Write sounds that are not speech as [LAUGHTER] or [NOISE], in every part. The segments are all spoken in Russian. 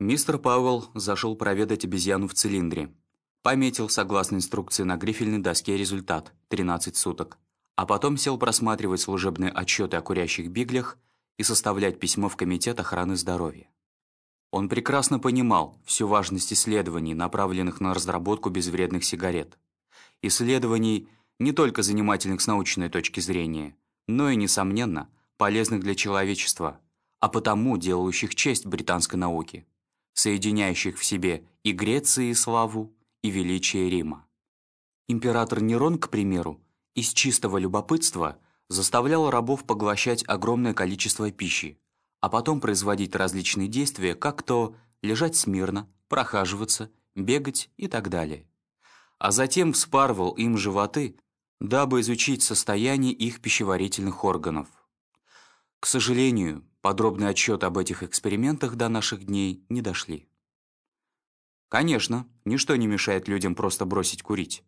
Мистер Пауэлл зашел проведать обезьяну в цилиндре. Пометил, согласно инструкции на грифельной доске, результат – 13 суток. А потом сел просматривать служебные отчеты о курящих биглях и составлять письмо в Комитет охраны здоровья. Он прекрасно понимал всю важность исследований, направленных на разработку безвредных сигарет. Исследований не только занимательных с научной точки зрения, но и, несомненно, полезных для человечества, а потому делающих честь британской науке соединяющих в себе и Греции славу, и величие Рима. Император Нерон, к примеру, из чистого любопытства заставлял рабов поглощать огромное количество пищи, а потом производить различные действия, как то лежать смирно, прохаживаться, бегать и так далее. А затем вспарывал им животы, дабы изучить состояние их пищеварительных органов. К сожалению, подробный отчет об этих экспериментах до наших дней не дошли. Конечно, ничто не мешает людям просто бросить курить.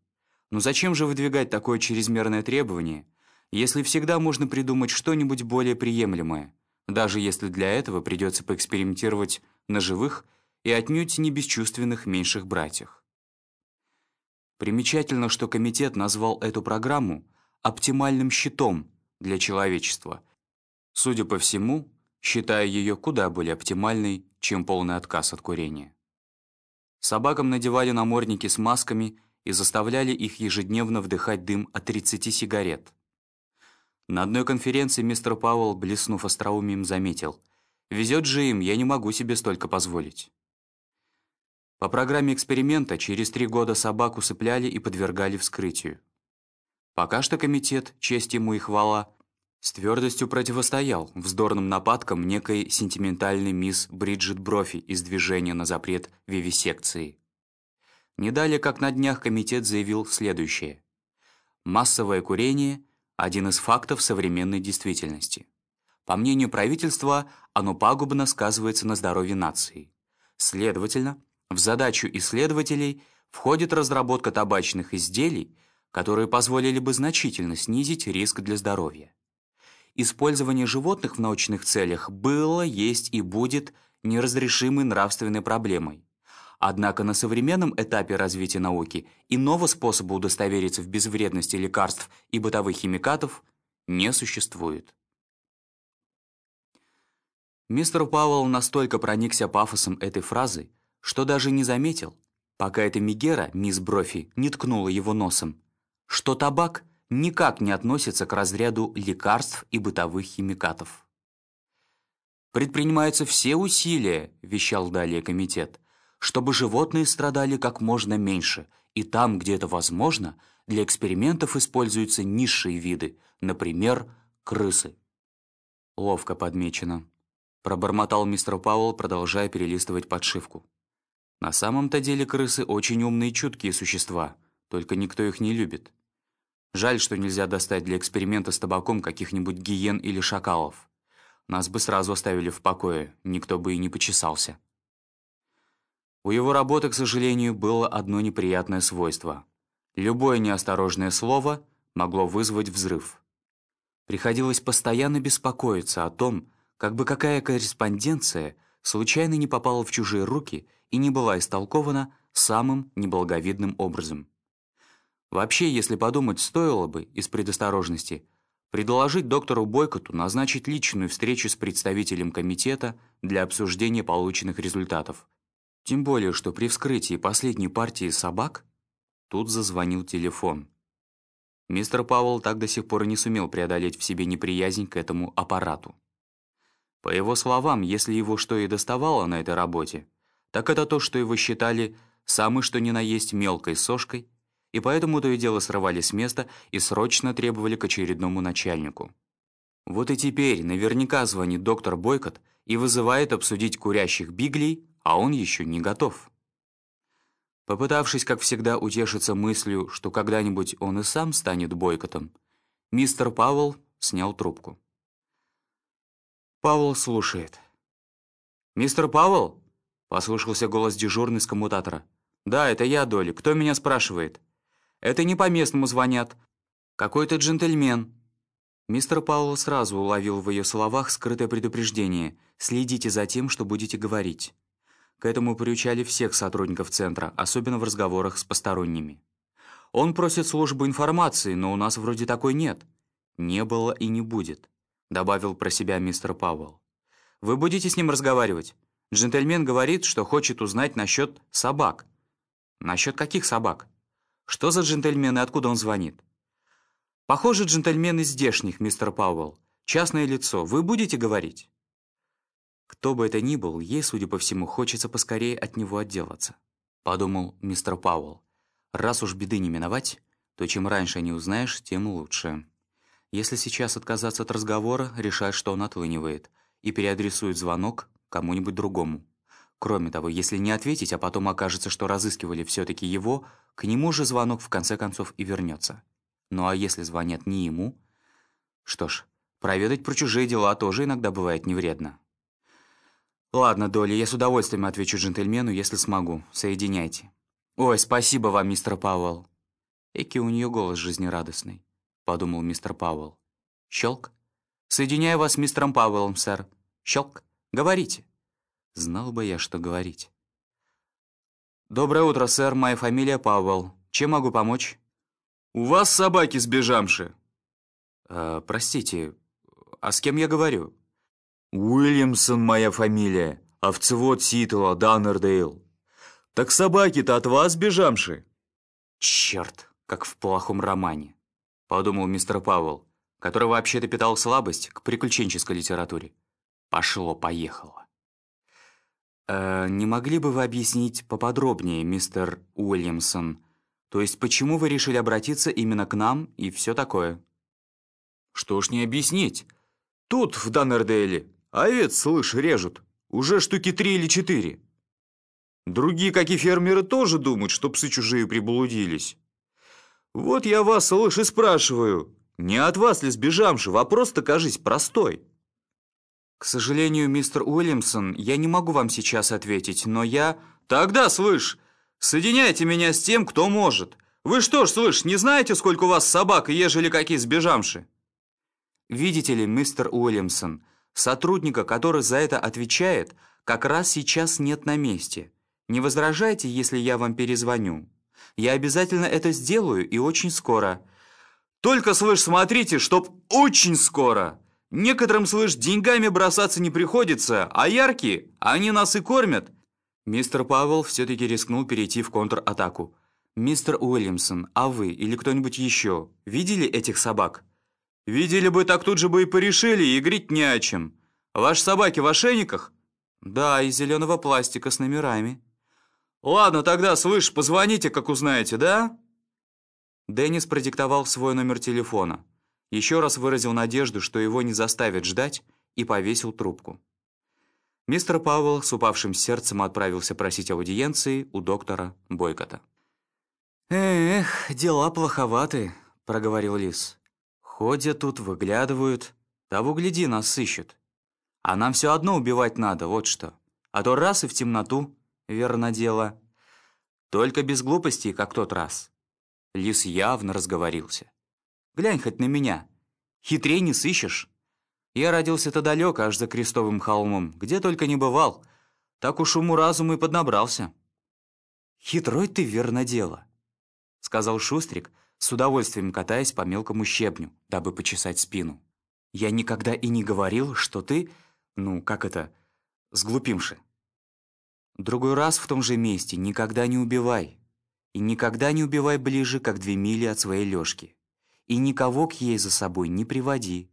Но зачем же выдвигать такое чрезмерное требование, если всегда можно придумать что-нибудь более приемлемое, даже если для этого придется поэкспериментировать на живых и отнюдь не бесчувственных меньших братьях? Примечательно, что комитет назвал эту программу оптимальным щитом для человечества. Судя по всему, считая ее куда более оптимальной, чем полный отказ от курения. Собакам надевали намордники с масками и заставляли их ежедневно вдыхать дым от 30 сигарет. На одной конференции мистер Пауэлл, блеснув остроумием, заметил, «Везет же им, я не могу себе столько позволить». По программе эксперимента через три года собак усыпляли и подвергали вскрытию. Пока что комитет, честь ему и хвала, с твердостью противостоял вздорным нападкам некой сентиментальной мисс Бриджит Брофи из движения на запрет вивисекции. Не далее, как на днях комитет заявил следующее. Массовое курение – один из фактов современной действительности. По мнению правительства, оно пагубно сказывается на здоровье нации. Следовательно, в задачу исследователей входит разработка табачных изделий, которые позволили бы значительно снизить риск для здоровья использование животных в научных целях было, есть и будет неразрешимой нравственной проблемой. Однако на современном этапе развития науки иного способа удостовериться в безвредности лекарств и бытовых химикатов не существует. Мистер Пауэлл настолько проникся пафосом этой фразы, что даже не заметил, пока эта Мигера, мисс Брофи, не ткнула его носом, что табак никак не относится к разряду лекарств и бытовых химикатов. «Предпринимаются все усилия», – вещал далее комитет, «чтобы животные страдали как можно меньше, и там, где это возможно, для экспериментов используются низшие виды, например, крысы». Ловко подмечено. Пробормотал мистер Пауэлл, продолжая перелистывать подшивку. На самом-то деле крысы очень умные и чуткие существа, только никто их не любит. Жаль, что нельзя достать для эксперимента с табаком каких-нибудь гиен или шакалов. Нас бы сразу оставили в покое, никто бы и не почесался. У его работы, к сожалению, было одно неприятное свойство. Любое неосторожное слово могло вызвать взрыв. Приходилось постоянно беспокоиться о том, как бы какая корреспонденция случайно не попала в чужие руки и не была истолкована самым неблаговидным образом. Вообще, если подумать, стоило бы, из предосторожности, предложить доктору Бойкоту назначить личную встречу с представителем комитета для обсуждения полученных результатов. Тем более, что при вскрытии последней партии собак тут зазвонил телефон. Мистер Пауэлл так до сих пор и не сумел преодолеть в себе неприязнь к этому аппарату. По его словам, если его что и доставало на этой работе, так это то, что его считали самой что ни на есть мелкой сошкой и поэтому то и дело срывали с места и срочно требовали к очередному начальнику. Вот и теперь наверняка звонит доктор Бойкот и вызывает обсудить курящих биглей, а он еще не готов. Попытавшись, как всегда, утешиться мыслью, что когда-нибудь он и сам станет бойкотом, мистер Пауэлл снял трубку. Пауэлл слушает. «Мистер Пауэлл?» — послышался голос дежурный с коммутатора. «Да, это я, Доли. Кто меня спрашивает?» Это не по-местному звонят. Какой-то джентльмен». Мистер Пауэлл сразу уловил в ее словах скрытое предупреждение. «Следите за тем, что будете говорить». К этому приучали всех сотрудников центра, особенно в разговорах с посторонними. Он просит службу информации, но у нас вроде такой нет. Не было и не будет, добавил про себя мистер Пауэлл. Вы будете с ним разговаривать? Джентльмен говорит, что хочет узнать насчет собак. Насчет каких собак? Что за джентльмен и откуда он звонит? Похоже, джентльмен из здешних, мистер Пауэлл. Частное лицо. Вы будете говорить? Кто бы это ни был, ей, судя по всему, хочется поскорее от него отделаться. Подумал мистер Пауэлл. Раз уж беды не миновать, то чем раньше не узнаешь, тем лучше. Если сейчас отказаться от разговора, решать, что он отлынивает, и переадресует звонок кому-нибудь другому. Кроме того, если не ответить, а потом окажется, что разыскивали все-таки его, к нему же звонок в конце концов и вернется. Ну а если звонят не ему? Что ж, проведать про чужие дела тоже иногда бывает не вредно. «Ладно, Долли, я с удовольствием отвечу джентльмену, если смогу. Соединяйте». «Ой, спасибо вам, мистер Пауэлл». Эки у нее голос жизнерадостный, подумал мистер Пауэлл. Щелк. «Соединяю вас с мистером Пауэллом, сэр. Щелк. Говорите». Знал бы я, что говорить. «Доброе утро, сэр. Моя фамилия Пауэлл. Чем могу помочь?» «У вас собаки сбежавшие». «Э, «Простите, а с кем я говорю?» «Уильямсон моя фамилия. Овцевод Ситла, Даннердейл. Так собаки-то от вас бежамши?» «Черт, как в плохом романе», — подумал мистер Пауэлл, который вообще-то питал слабость к приключенческой литературе. Пошло-поехало. «Э, «Не могли бы вы объяснить поподробнее, мистер Уильямсон? То есть почему вы решили обратиться именно к нам и все такое?» «Что ж не объяснить? Тут, в Даннердейле, овец, слышь, режут. Уже штуки три или четыре. Другие, как и фермеры, тоже думают, что псы чужие приблудились. Вот я вас, слышь, и спрашиваю, не от вас ли сбежавши? Вопрос-то, кажись, простой». «К сожалению, мистер Уильямсон, я не могу вам сейчас ответить, но я...» «Тогда, слышь, соединяйте меня с тем, кто может. Вы что ж, слышь, не знаете, сколько у вас собак, ежели какие сбежавши?» «Видите ли, мистер Уильямсон, сотрудника, который за это отвечает, как раз сейчас нет на месте. Не возражайте, если я вам перезвоню. Я обязательно это сделаю и очень скоро». «Только, слышь, смотрите, чтоб очень скоро!» Некоторым, слышь, деньгами бросаться не приходится, а яркие, они нас и кормят». Мистер Пауэлл все-таки рискнул перейти в контратаку. «Мистер Уильямсон, а вы или кто-нибудь еще видели этих собак?» «Видели бы, так тут же бы и порешили, и игрить не о чем. Ваши собаки в ошейниках?» «Да, из зеленого пластика с номерами». «Ладно, тогда, слышь, позвоните, как узнаете, да?» Деннис продиктовал свой номер телефона еще раз выразил надежду, что его не заставят ждать, и повесил трубку. Мистер Пауэлл с упавшим сердцем отправился просить аудиенции у доктора Бойкота. «Эх, дела плоховаты», — проговорил Лис. «Ходят тут, выглядывают. Того гляди, нас сыщут. А нам все одно убивать надо, вот что. А то раз и в темноту, верно дело. Только без глупостей, как тот раз». Лис явно разговорился. Глянь хоть на меня. Хитрей не сыщешь. Я родился-то далеко, аж за крестовым холмом, где только не бывал. Так уж уму-разуму и поднабрался. «Хитрой ты, верно дело», — сказал Шустрик, с удовольствием катаясь по мелкому щебню, дабы почесать спину. «Я никогда и не говорил, что ты, ну, как это, сглупимши. Другой раз в том же месте никогда не убивай. И никогда не убивай ближе, как две мили от своей лёжки и никого к ей за собой не приводи.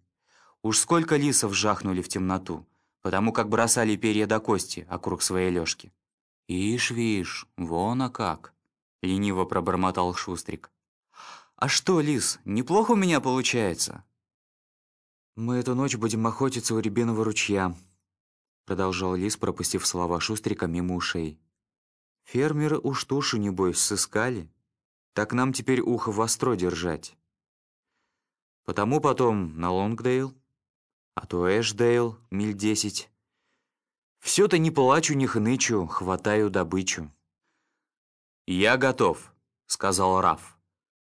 Уж сколько лисов жахнули в темноту, потому как бросали перья до кости округ своей лёжки. «Ишь, вишь, вон а как!» — лениво пробормотал Шустрик. «А что, лис, неплохо у меня получается?» «Мы эту ночь будем охотиться у Рябиного ручья», — продолжал лис, пропустив слова Шустрика мимо ушей. «Фермеры уж тушу, небось, сыскали. Так нам теперь ухо востро держать». Потому потом на Лонгдейл, а то Эшдейл, миль десять. Все-то не плачу, не хнычу, хватаю добычу. «Я готов», — сказал Раф.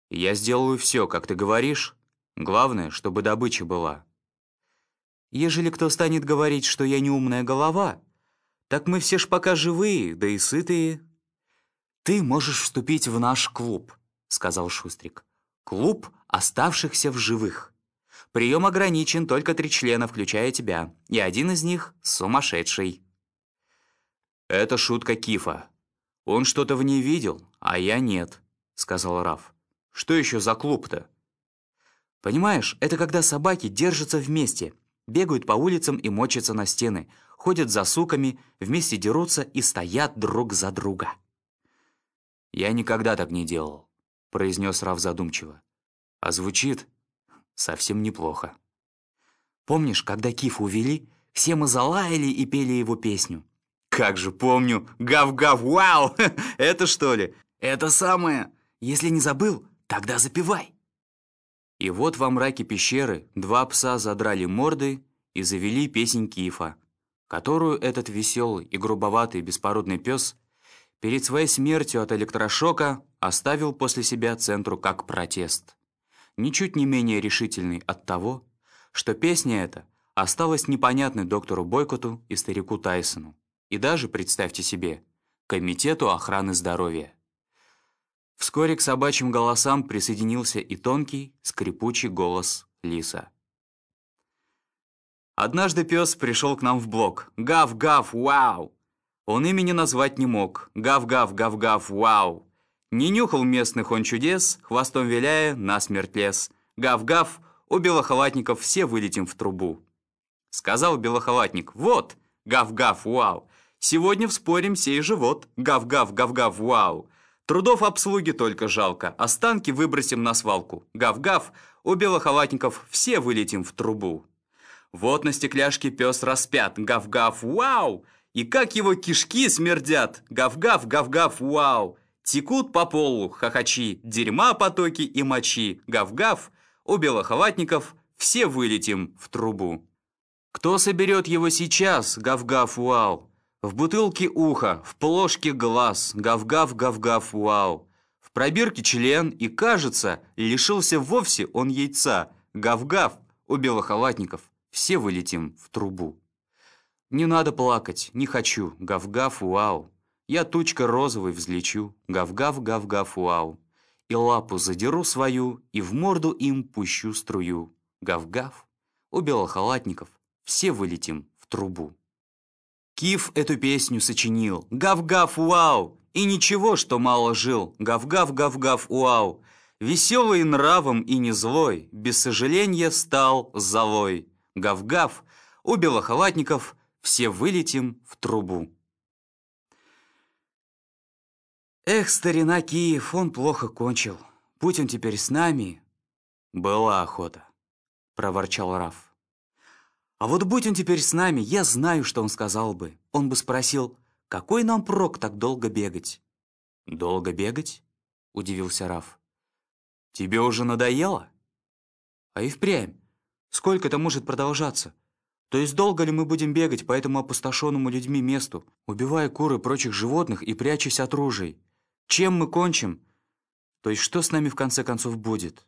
«Я сделаю все, как ты говоришь. Главное, чтобы добыча была». «Ежели кто станет говорить, что я не умная голова, Так мы все ж пока живые, да и сытые». «Ты можешь вступить в наш клуб», — сказал Шустрик. «Клуб оставшихся в живых. Прием ограничен, только три члена, включая тебя, и один из них сумасшедший». «Это шутка Кифа. Он что-то в ней видел, а я нет», — сказал Раф. «Что еще за клуб-то?» «Понимаешь, это когда собаки держатся вместе, бегают по улицам и мочатся на стены, ходят за суками, вместе дерутся и стоят друг за друга». «Я никогда так не делал», — произнес Раф задумчиво. «А звучит совсем неплохо». «Помнишь, когда Кифа увели, все мы залаяли и пели его песню?» «Как же помню! Гав-гав, вау! [LAUGHS] Это что ли?» «Это самое! Если не забыл, тогда запивай!» И вот во мраке пещеры два пса задрали морды и завели песнь Кифа, которую этот веселый и грубоватый беспородный пес перед своей смертью от электрошока оставил после себя центру как протест. Ничуть не менее решительный от того, что песня эта осталась непонятной доктору Бойкоту и старику Тайсону, и даже, представьте себе, Комитету охраны здоровья. Вскоре к собачьим голосам присоединился и тонкий, скрипучий голос лиса. Однажды пес пришел к нам в блок. Гав-гав, вау! Он имени назвать не мог. Гав-гав, гав-гав, вау! Не нюхал местных он чудес, хвостом виляя, насмерть лес. Гав-гав, у белохалатников все вылетим в трубу. Сказал белохалатник, вот, гав-гав, вау! Сегодня вспорим сей живот, гав-гав, гав-гав, вау! Трудов обслуги только жалко, останки выбросим на свалку. Гав-гав, у белохалатников все вылетим в трубу. Вот на стекляшке пес распят, гав-гав, вау! И как его кишки смердят! Гав-гав, гав-гав, вау! Текут по полу хохочи, дерьма потоки и мочи. Гав-гав, у белохалатников все вылетим в трубу. Кто соберет его сейчас, гав-гав, вау? В бутылке ухо, в плошке глаз, гав-гав, гав-гав, вау. В пробирке член, и, кажется, лишился вовсе он яйца. Гав-гав, у белохалатников все вылетим в трубу. Не надо плакать, не хочу, гав-гав, вау. Я тучка розовой взлечу, гав-гав, гав-гав, вау. И лапу задеру свою, и в морду им пущу струю. Гав-гав, у белохалатников все вылетим в трубу. Киф эту песню сочинил. Гав-гав, вау! И ничего, что мало жил. Гав-гав, гав-гав, вау! Веселый нравом и не злой, без сожаления стал золой. Гав-гав, у белохалатников все вылетим в трубу. Эх, старина Киев, он плохо кончил. Будь он теперь с нами. Была охота, проворчал Раф. А вот будь он теперь с нами, я знаю, что он сказал бы. Он бы спросил, какой нам прок так долго бегать? Долго бегать? Удивился Раф. Тебе уже надоело? А и впрямь. Сколько это может продолжаться? То есть долго ли мы будем бегать по этому опустошенному людьми месту, убивая куры прочих животных и прячась от ружей? Чем мы кончим? То есть что с нами в конце концов будет?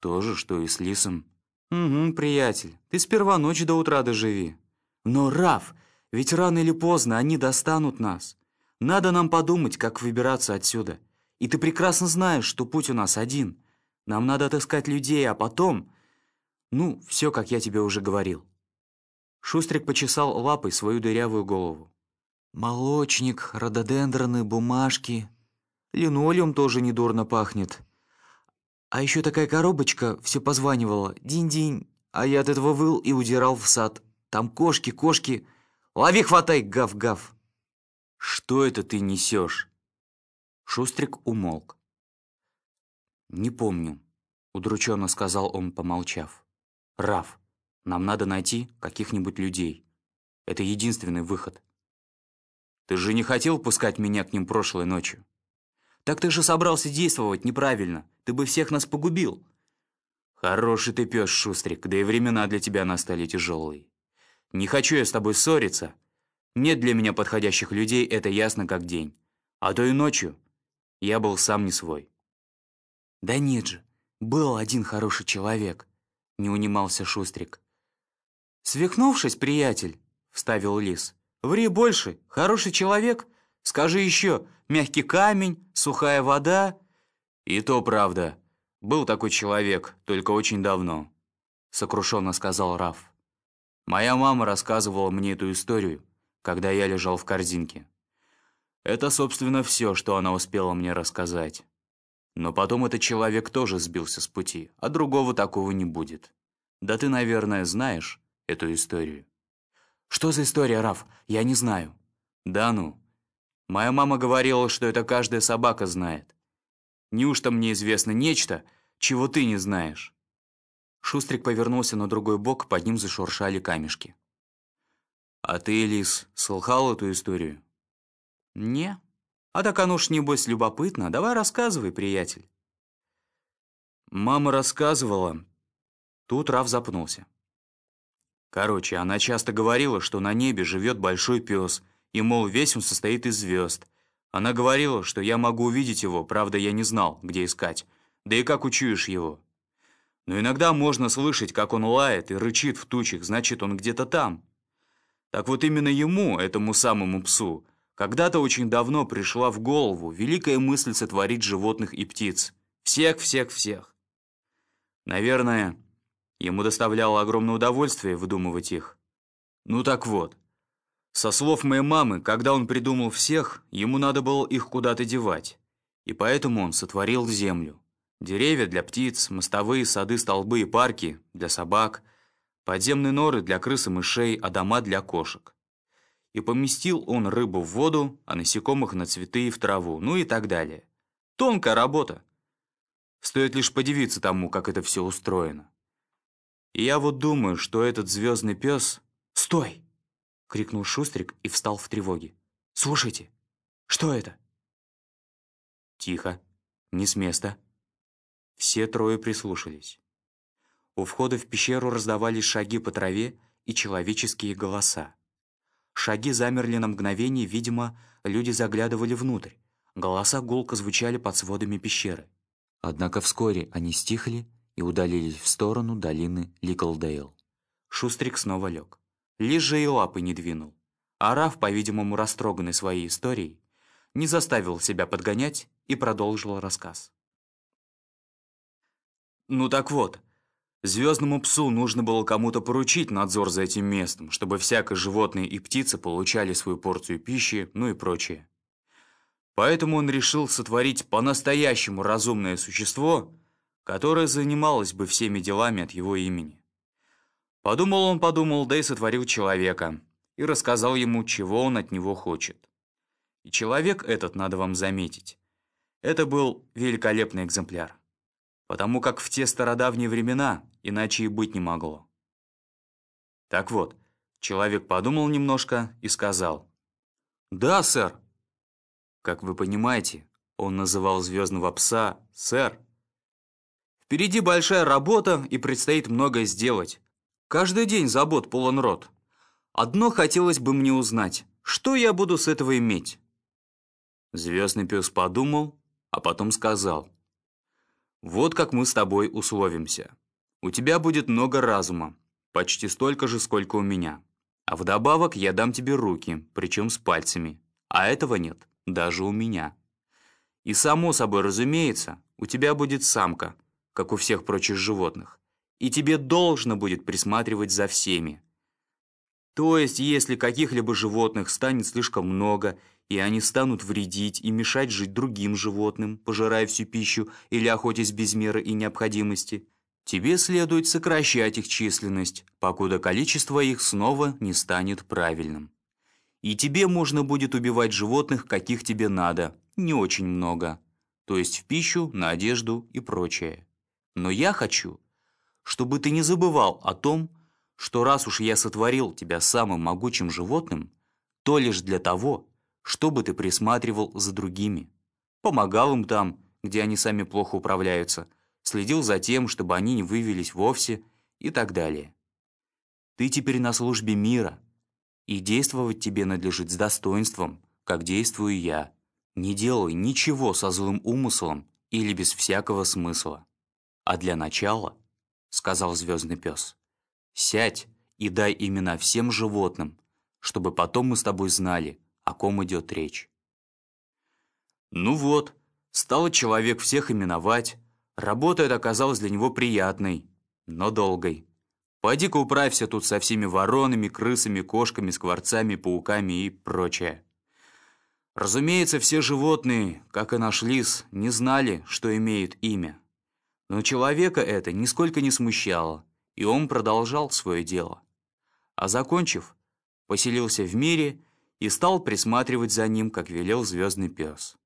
То же, что и с лисом. Угу, приятель, ты сперва ночь до утра доживи. Но, Раф, ведь рано или поздно они достанут нас. Надо нам подумать, как выбираться отсюда. И ты прекрасно знаешь, что путь у нас один. Нам надо отыскать людей, а потом... Ну, все, как я тебе уже говорил. Шустрик почесал лапой свою дырявую голову. Молочник, рододендроны, бумажки. Линолеум тоже недурно пахнет. А еще такая коробочка все позванивала. Динь-динь. А я от этого выл и удирал в сад. Там кошки, кошки. Лови, хватай, гав-гав. Что это ты несешь? Шустрик умолк. «Не помню», — удрученно сказал он, помолчав. «Раф, нам надо найти каких-нибудь людей. Это единственный выход». Ты же не хотел пускать меня к ним прошлой ночью? Так ты же собрался действовать неправильно. Ты бы всех нас погубил. Хороший ты пес, Шустрик, да и времена для тебя настали тяжелые. Не хочу я с тобой ссориться. Нет для меня подходящих людей, это ясно как день. А то и ночью я был сам не свой. Да нет же, был один хороший человек, не унимался Шустрик. Свихнувшись, приятель, вставил Лис, Ври больше, хороший человек. Скажи еще, мягкий камень, сухая вода. И то правда. Был такой человек, только очень давно. Сокрушенно сказал Раф. Моя мама рассказывала мне эту историю, когда я лежал в корзинке. Это, собственно, все, что она успела мне рассказать. Но потом этот человек тоже сбился с пути, а другого такого не будет. Да ты, наверное, знаешь эту историю. Что за история, Раф? Я не знаю. Да ну. Моя мама говорила, что это каждая собака знает. Неужто мне известно нечто, чего ты не знаешь? Шустрик повернулся на другой бок, под ним зашуршали камешки. «А ты, Элис, слыхал эту историю?» «Не. А так оно ж, небось, любопытно. Давай рассказывай, приятель». «Мама рассказывала». Тут Раф запнулся. Короче, она часто говорила, что на небе живет большой пес, и, мол, весь он состоит из звезд. Она говорила, что я могу увидеть его, правда, я не знал, где искать. Да и как учуешь его? Но иногда можно слышать, как он лает и рычит в тучах, значит, он где-то там. Так вот именно ему, этому самому псу, когда-то очень давно пришла в голову великая мысль сотворить животных и птиц. Всех-всех-всех. Наверное, ему доставляло огромное удовольствие выдумывать их. Ну так вот, со слов моей мамы, когда он придумал всех, ему надо было их куда-то девать. И поэтому он сотворил землю. Деревья для птиц, мостовые, сады, столбы и парки для собак, подземные норы для крыс и мышей, а дома для кошек. И поместил он рыбу в воду, а насекомых на цветы и в траву, ну и так далее. Тонкая работа. Стоит лишь подивиться тому, как это все устроено. И я вот думаю, что этот звездный пес... «Стой!» — крикнул Шустрик и встал в тревоге. «Слушайте, что это?» Тихо, не с места. Все трое прислушались. У входа в пещеру раздавались шаги по траве и человеческие голоса. Шаги замерли на мгновение, видимо, люди заглядывали внутрь. Голоса гулко звучали под сводами пещеры. Однако вскоре они стихли и удалились в сторону долины Ликлдейл. Шустрик снова лег. Лишь же и лапы не двинул. Араф, по-видимому, растроганный своей историей, не заставил себя подгонять и продолжил рассказ. Ну так вот, звездному псу нужно было кому-то поручить надзор за этим местом, чтобы всякое животное и птица получали свою порцию пищи, ну и прочее. Поэтому он решил сотворить по-настоящему разумное существо, которое занималось бы всеми делами от его имени. Подумал он, подумал, да и сотворил человека, и рассказал ему, чего он от него хочет. И человек этот, надо вам заметить, это был великолепный экземпляр потому как в те стародавние времена иначе и быть не могло. Так вот, человек подумал немножко и сказал. «Да, сэр». Как вы понимаете, он называл звездного пса «сэр». Впереди большая работа и предстоит многое сделать. Каждый день забот полон рот. Одно хотелось бы мне узнать, что я буду с этого иметь? Звездный пес подумал, а потом сказал. Вот как мы с тобой условимся. У тебя будет много разума, почти столько же, сколько у меня. А вдобавок я дам тебе руки, причем с пальцами. А этого нет, даже у меня. И само собой разумеется, у тебя будет самка, как у всех прочих животных. И тебе должно будет присматривать за всеми. То есть, если каких-либо животных станет слишком много, и они станут вредить и мешать жить другим животным, пожирая всю пищу или охотясь без меры и необходимости, тебе следует сокращать их численность, покуда количество их снова не станет правильным. И тебе можно будет убивать животных, каких тебе надо, не очень много, то есть в пищу, на одежду и прочее. Но я хочу, чтобы ты не забывал о том, что раз уж я сотворил тебя самым могучим животным, то лишь для того, чтобы ты присматривал за другими. Помогал им там, где они сами плохо управляются, следил за тем, чтобы они не вывелись вовсе и так далее. Ты теперь на службе мира, и действовать тебе надлежит с достоинством, как действую я. Не делай ничего со злым умыслом или без всякого смысла. А для начала, — сказал звездный пес, — сядь и дай имена всем животным, чтобы потом мы с тобой знали, о ком идет речь. Ну вот, стал человек всех именовать, работа эта оказалась для него приятной, но долгой. Пойди-ка управься тут со всеми воронами, крысами, кошками, скворцами, пауками и прочее. Разумеется, все животные, как и наш лис, не знали, что имеют имя. Но человека это нисколько не смущало, и он продолжал свое дело. А закончив, поселился в мире и стал присматривать за ним, как велел звездный пес.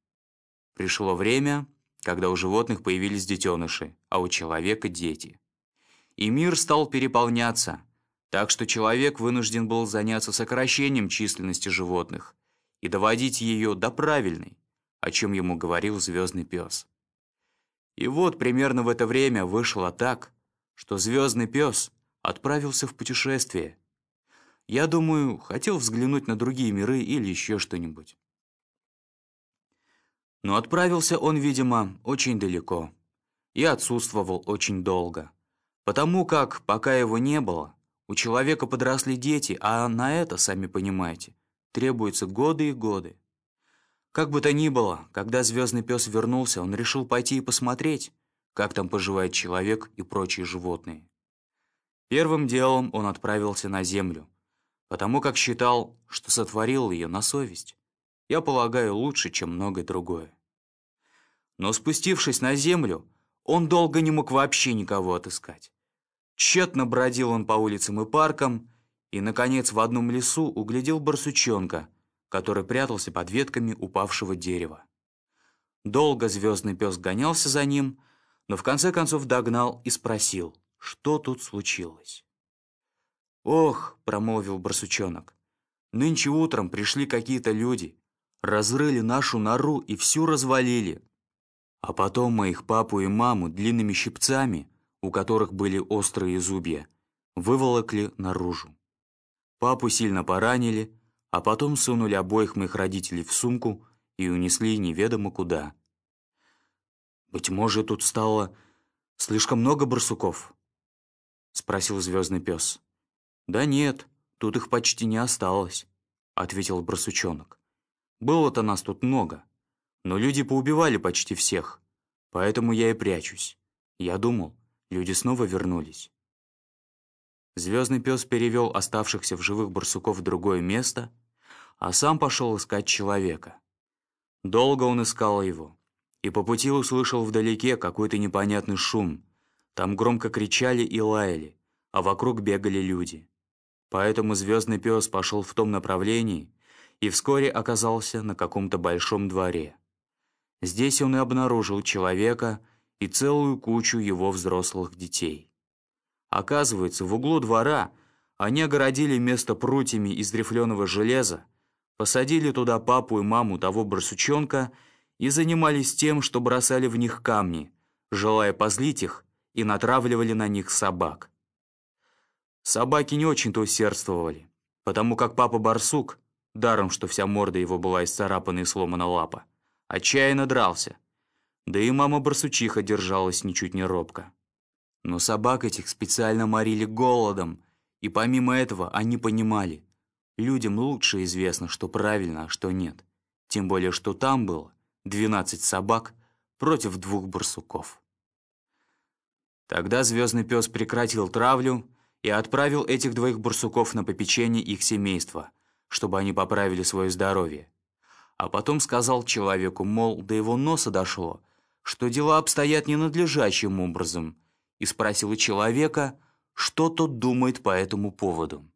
Пришло время, когда у животных появились детеныши, а у человека дети. И мир стал переполняться, так что человек вынужден был заняться сокращением численности животных и доводить ее до правильной, о чем ему говорил звездный пес. И вот примерно в это время вышло так, что звездный пес отправился в путешествие. Я думаю, хотел взглянуть на другие миры или еще что-нибудь. Но отправился он, видимо, очень далеко и отсутствовал очень долго, потому как, пока его не было, у человека подросли дети, а на это, сами понимаете, требуются годы и годы. Как бы то ни было, когда звездный пес вернулся, он решил пойти и посмотреть, как там поживает человек и прочие животные. Первым делом он отправился на землю, потому как считал, что сотворил ее на совесть. Я полагаю, лучше, чем многое другое. Но спустившись на землю, он долго не мог вообще никого отыскать. Тщетно бродил он по улицам и паркам, и, наконец, в одном лесу углядел барсучонка — который прятался под ветками упавшего дерева. Долго звездный пес гонялся за ним, но в конце концов догнал и спросил, что тут случилось. «Ох», — промолвил барсучонок, — «нынче утром пришли какие-то люди, разрыли нашу нору и всю развалили. А потом моих папу и маму длинными щипцами, у которых были острые зубья, выволокли наружу. Папу сильно поранили, а потом сунули обоих моих родителей в сумку и унесли неведомо куда. «Быть может, тут стало слишком много барсуков?» — спросил звездный пес. «Да нет, тут их почти не осталось», — ответил барсучонок. «Было-то нас тут много, но люди поубивали почти всех, поэтому я и прячусь. Я думал, люди снова вернулись». Звездный пес перевел оставшихся в живых барсуков в другое место, а сам пошел искать человека. Долго он искал его, и по пути услышал вдалеке какой-то непонятный шум. Там громко кричали и лаяли, а вокруг бегали люди. Поэтому звездный пес пошел в том направлении и вскоре оказался на каком-то большом дворе. Здесь он и обнаружил человека и целую кучу его взрослых детей. Оказывается, в углу двора они огородили место прутьями из рифленого железа, посадили туда папу и маму того барсучонка и занимались тем, что бросали в них камни, желая позлить их, и натравливали на них собак. Собаки не очень-то усердствовали, потому как папа-барсук, даром, что вся морда его была исцарапана и сломана лапа, отчаянно дрался, да и мама-барсучиха держалась ничуть не робко. Но собак этих специально морили голодом, и помимо этого они понимали, людям лучше известно, что правильно, а что нет. Тем более, что там было 12 собак против двух барсуков. Тогда звездный пес прекратил травлю и отправил этих двоих барсуков на попечение их семейства, чтобы они поправили свое здоровье. А потом сказал человеку, мол, до его носа дошло, что дела обстоят ненадлежащим образом – и спросил у человека, что тот думает по этому поводу.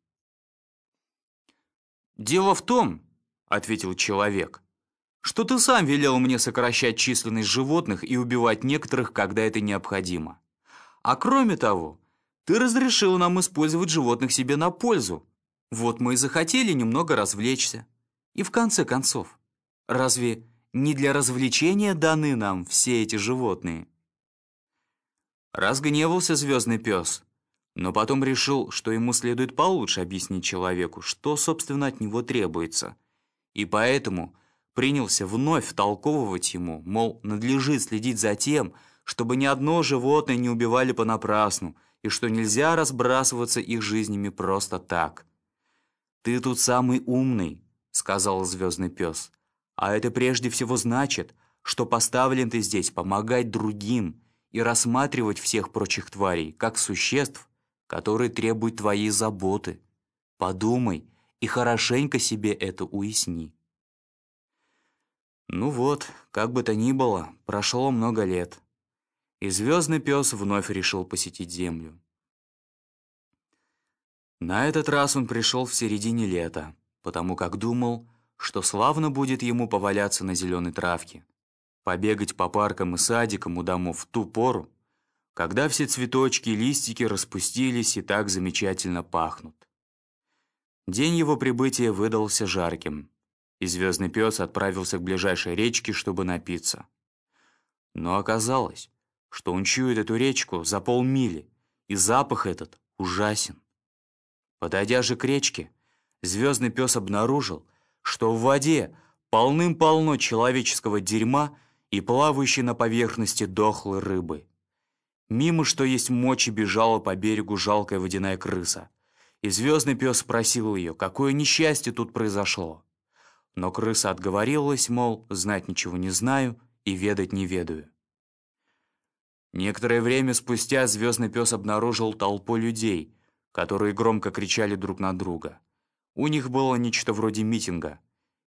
«Дело в том, — ответил человек, — что ты сам велел мне сокращать численность животных и убивать некоторых, когда это необходимо. А кроме того, ты разрешил нам использовать животных себе на пользу. Вот мы и захотели немного развлечься. И в конце концов, разве не для развлечения даны нам все эти животные?» Разгневался звездный пес, но потом решил, что ему следует получше объяснить человеку, что, собственно, от него требуется. И поэтому принялся вновь втолковывать ему, мол, надлежит следить за тем, чтобы ни одно животное не убивали понапрасну, и что нельзя разбрасываться их жизнями просто так. «Ты тут самый умный», — сказал звездный пес. «А это прежде всего значит, что поставлен ты здесь помогать другим и рассматривать всех прочих тварей как существ, которые требуют твоей заботы. Подумай и хорошенько себе это уясни». Ну вот, как бы то ни было, прошло много лет, и звездный пес вновь решил посетить Землю. На этот раз он пришел в середине лета, потому как думал, что славно будет ему поваляться на зеленой травке, побегать по паркам и садикам у домов в ту пору, когда все цветочки и листики распустились и так замечательно пахнут. День его прибытия выдался жарким, и звездный пес отправился к ближайшей речке, чтобы напиться. Но оказалось, что он чует эту речку за полмили, и запах этот ужасен. Подойдя же к речке, звездный пес обнаружил, что в воде полным-полно человеческого дерьма и плавающей на поверхности дохлой рыбы. Мимо, что есть мочи, бежала по берегу жалкая водяная крыса. И звездный пес спросил ее, какое несчастье тут произошло. Но крыса отговорилась, мол, знать ничего не знаю и ведать не ведаю. Некоторое время спустя звездный пес обнаружил толпу людей, которые громко кричали друг на друга. У них было нечто вроде митинга.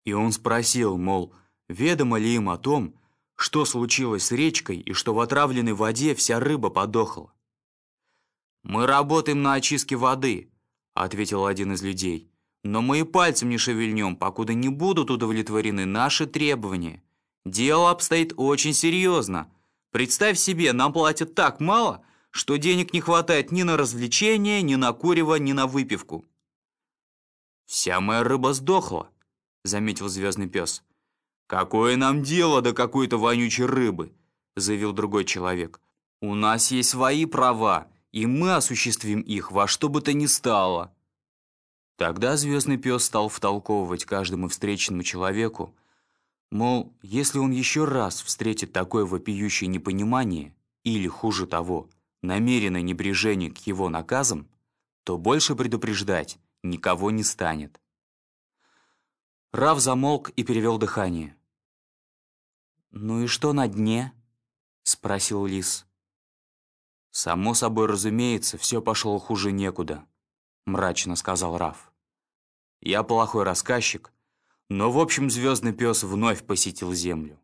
И он спросил, мол, ведомо ли им о том, что случилось с речкой и что в отравленной воде вся рыба подохла. «Мы работаем на очистке воды», — ответил один из людей. «Но мы и пальцем не шевельнем, покуда не будут удовлетворены наши требования. Дело обстоит очень серьезно. Представь себе, нам платят так мало, что денег не хватает ни на развлечения, ни на курево, ни на выпивку. «Вся моя рыба сдохла», — заметил звездный пес. «Какое нам дело до какой-то вонючей рыбы?» — заявил другой человек. «У нас есть свои права, и мы осуществим их во что бы то ни стало». Тогда звездный пес стал втолковывать каждому встреченному человеку, мол, если он еще раз встретит такое вопиющее непонимание, или, хуже того, намеренное небрежение к его наказам, то больше предупреждать никого не станет. Рав замолк и перевел дыхание. «Ну и что на дне?» — спросил Лис. «Само собой разумеется, все пошло хуже некуда», — мрачно сказал Раф. «Я плохой рассказчик, но в общем звездный пес вновь посетил Землю.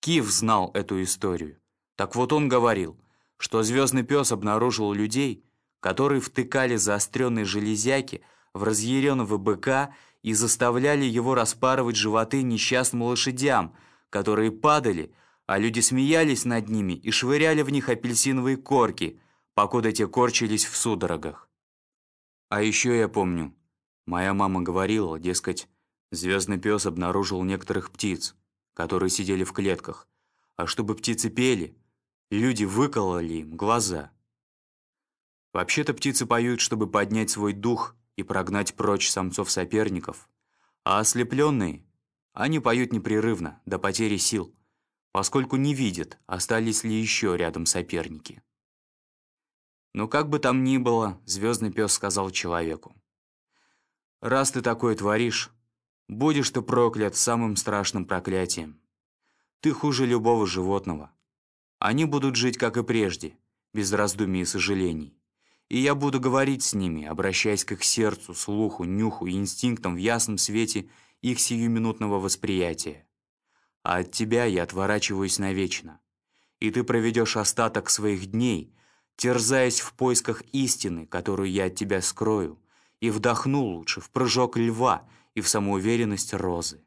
Киев знал эту историю. Так вот он говорил, что звездный пес обнаружил людей, которые втыкали заостренные железяки в разъяренного быка и заставляли его распарывать животы несчастным лошадям, которые падали, а люди смеялись над ними и швыряли в них апельсиновые корки, покуда те корчились в судорогах. А еще я помню, моя мама говорила, дескать, звездный пес обнаружил некоторых птиц, которые сидели в клетках, а чтобы птицы пели, Люди выкололи им глаза. Вообще-то птицы поют, чтобы поднять свой дух и прогнать прочь самцов-соперников. А ослепленные, они поют непрерывно, до потери сил, поскольку не видят, остались ли еще рядом соперники. Но как бы там ни было, звездный пес сказал человеку. «Раз ты такое творишь, будешь ты проклят самым страшным проклятием. Ты хуже любого животного. Они будут жить, как и прежде, без раздумий и сожалений. И я буду говорить с ними, обращаясь к их сердцу, слуху, нюху и инстинктам в ясном свете их сиюминутного восприятия. А от тебя я отворачиваюсь навечно. И ты проведешь остаток своих дней, терзаясь в поисках истины, которую я от тебя скрою, и вдохну лучше в прыжок льва и в самоуверенность розы.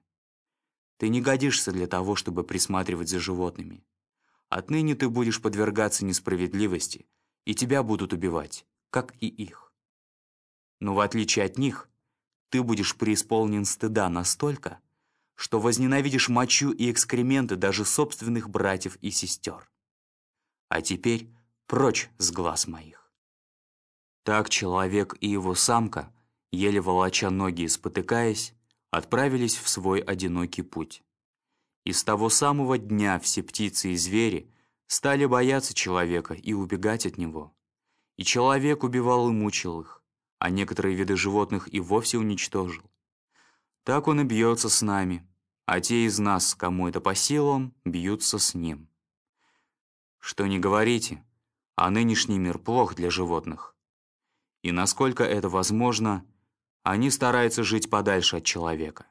Ты не годишься для того, чтобы присматривать за животными. Отныне ты будешь подвергаться несправедливости, и тебя будут убивать, как и их. Но в отличие от них, ты будешь преисполнен стыда настолько, что возненавидишь мочу и экскременты даже собственных братьев и сестер. А теперь прочь с глаз моих. Так человек и его самка, еле волоча ноги и спотыкаясь, отправились в свой одинокий путь. И с того самого дня все птицы и звери стали бояться человека и убегать от него. И человек убивал и мучил их, а некоторые виды животных и вовсе уничтожил. Так он и бьется с нами, а те из нас, кому это по силам, бьются с ним. Что не говорите, а нынешний мир плох для животных. И насколько это возможно, они стараются жить подальше от человека.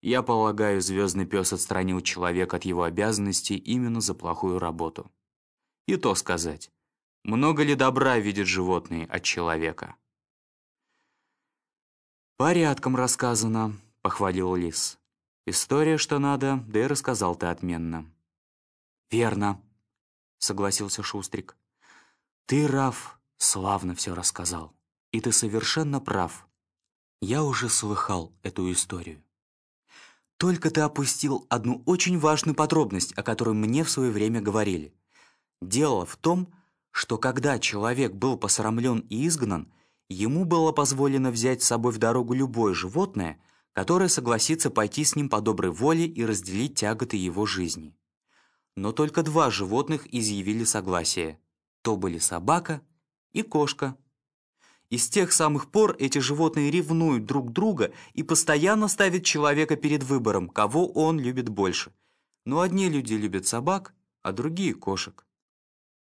Я полагаю, звездный пес отстранил человека от его обязанностей именно за плохую работу. И то сказать, много ли добра видят животные от человека? «Порядком рассказано», — похвалил Лис. «История, что надо, да и рассказал ты отменно». «Верно», — согласился Шустрик. «Ты, Раф, славно все рассказал. И ты совершенно прав. Я уже слыхал эту историю. Только ты опустил одну очень важную подробность, о которой мне в свое время говорили. Дело в том, что когда человек был посрамлен и изгнан, ему было позволено взять с собой в дорогу любое животное, которое согласится пойти с ним по доброй воле и разделить тяготы его жизни. Но только два животных изъявили согласие. То были собака и кошка. И с тех самых пор эти животные ревнуют друг друга и постоянно ставят человека перед выбором, кого он любит больше. Но одни люди любят собак, а другие — кошек.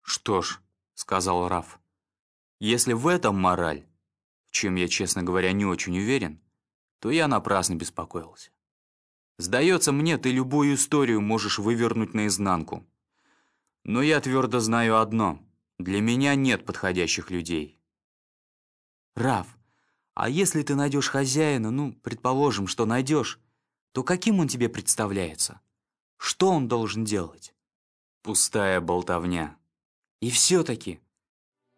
«Что ж», — сказал Раф, — «если в этом мораль, в чем я, честно говоря, не очень уверен, то я напрасно беспокоился. Сдается мне, ты любую историю можешь вывернуть наизнанку. Но я твердо знаю одно — для меня нет подходящих людей». «Раф, а если ты найдешь хозяина, ну, предположим, что найдешь, то каким он тебе представляется? Что он должен делать?» «Пустая болтовня», и все-таки,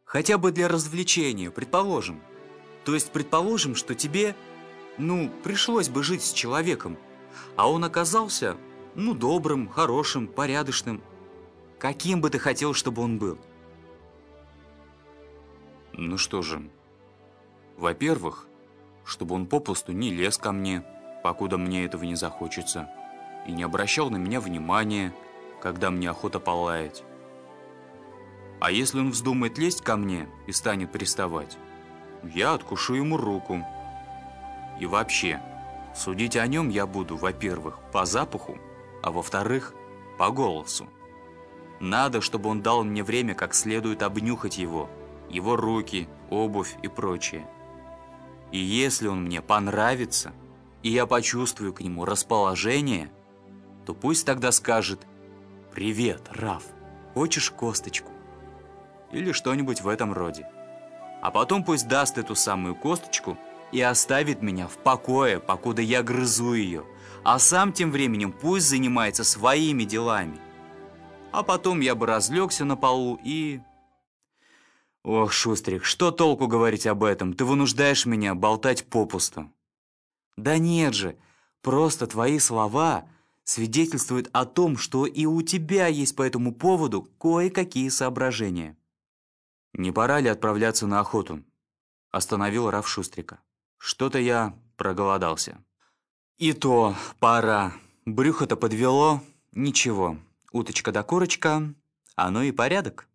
хотя бы для развлечения, предположим. То есть предположим, что тебе, ну, пришлось бы жить с человеком, а он оказался, ну, добрым, хорошим, порядочным. Каким бы ты хотел, чтобы он был? Ну что же, во-первых, чтобы он попусту не лез ко мне, покуда мне этого не захочется, и не обращал на меня внимания, когда мне охота полаять. А если он вздумает лезть ко мне и станет приставать, я откушу ему руку. И вообще, судить о нем я буду, во-первых, по запаху, а во-вторых, по голосу. Надо, чтобы он дал мне время как следует обнюхать его, его руки, обувь и прочее. И если он мне понравится, и я почувствую к нему расположение, то пусть тогда скажет «Привет, Раф, хочешь косточку?» Или что-нибудь в этом роде. А потом пусть даст эту самую косточку и оставит меня в покое, покуда я грызу ее, а сам тем временем пусть занимается своими делами. А потом я бы разлегся на полу и... Ох, Шустрик, что толку говорить об этом? Ты вынуждаешь меня болтать попусту. Да нет же, просто твои слова свидетельствуют о том, что и у тебя есть по этому поводу кое-какие соображения. «Не пора ли отправляться на охоту?» Остановил Раф Шустрика. «Что-то я проголодался». «И то пора. Брюхо-то подвело. Ничего. Уточка да курочка. Оно и порядок».